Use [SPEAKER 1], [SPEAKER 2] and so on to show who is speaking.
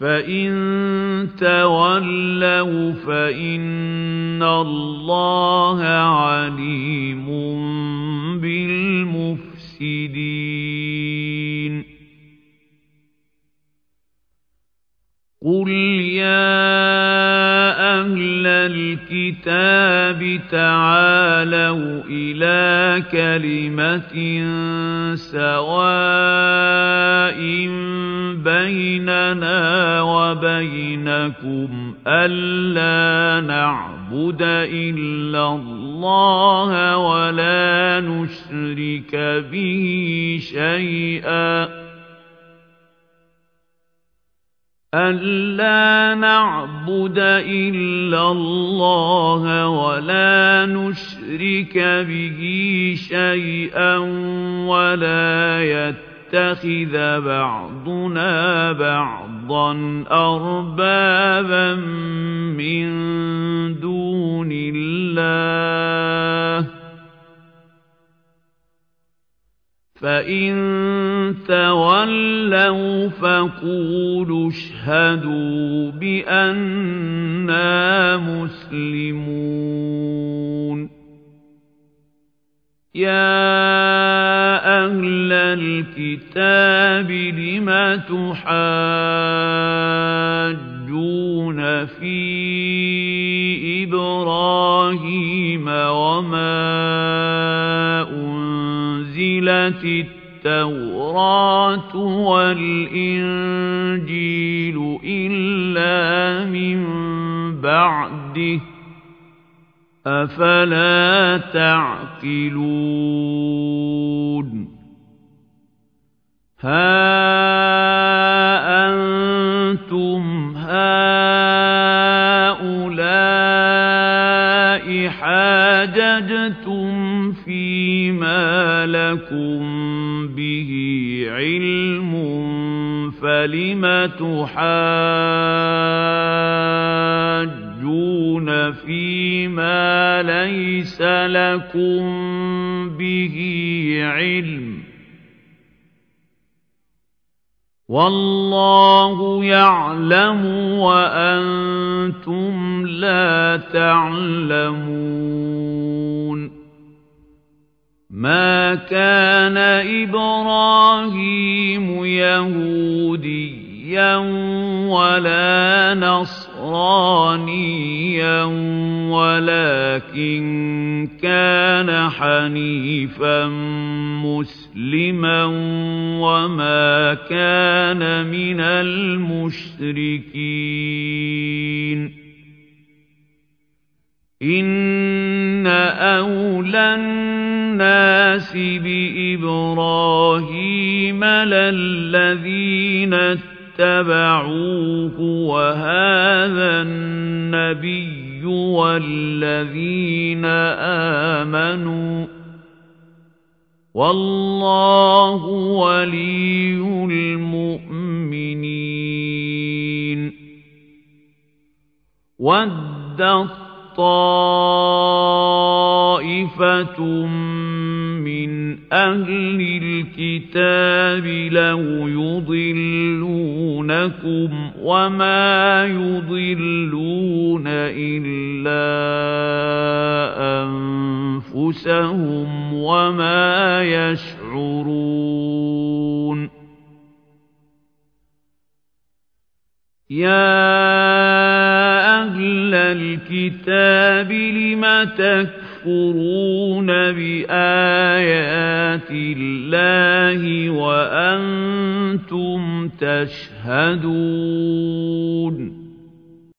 [SPEAKER 1] فَإِن تَوَلَّوْا فَإِنَّ اللَّهَ عَلِيمٌ بِالْمُفْسِدِينَ قُلْ يَا أَهْلَ الْكِتَابِ تَعَالَوْا إِلَىٰ كَلِمَةٍ سَوَاءٍ بَيْنَنَا وَبَيْنَكُمْ أَلَّا نَعْبُدَ إِلَّا اللَّهَ وَلَا نُشْرِكَ بِهِ شَيْئًا أَلَّا نَعْبُدَ إِلَّا اللَّهَ وَلَا نُشْرِكَ بِهِ شَيْئًا وَلَا يَتَّخِذَ بَعْضُنَا بَعْضًا أَرْبَابًا مِّن دُونِ اللَّهِ فَإِن تَوَلَّوْا فَقُولُوا اشْهَدُوا بِأَنَّا مُسْلِمُونَ يَا أَهْلَ الْكِتَابِ لِمَ تُحَاجُّونَ فِي إِبْرَاهِيمَ وَمَا أُنزِلَتِ التَّوْرَاةُ وَالْإِنجِيلُ إِلَّا مِن بَعْدِهِ ۚ أَفَلَا تَعْقِلُونَ؟ هَا حَاجَجْتُمْ فِيمَا لَكُم بِهِ عِلْمٌ فَلِمَ تُحَاجُّونَ فِيمَا لَيْسَ لَكُم بِهِ عِلْمٌ ۚ؟ وَاللَّهُ يَعْلَمُ وَأَنتُمْ لَا تَعْلَمُونَ. مَا كَانَ إِبْرَاهِيمُ يَهُودِيًّا وَلَا نَصْرَانِيًّا وَلَٰكِن كَانَ حَنِيفًا مُّسْلِمًا وَمَا كَانَ مِنَ الْمُشْرِكِينَ. إِنَّ أَوْلَى النَّاسِ بِإِبْرَاهِيمَ لَلَّذِينَ اتَّبَعُوهُ وَهَٰذَا النَّبِيُّ وَالَّذِينَ آمَنُوا ۗ وَاللَّهُ وَلِيُّ الْمُؤْمِنِينَ وَدَّت طَّائِفَةٌ مِّنْ أَهْلِ الْكِتَابِ لَوْ يُضِلُّونَكُمْ وَمَا يُضِلُّونَ إِلَّا أَنفُسَهُمْ وَمَا يَشْعُرُونَ يَا أَهْلَ الْكِتَابِ لِمَ تَكْفُرُونَ بِآيَاتِ اللَّهِ وَأَنتُمْ تَشْهَدُونَ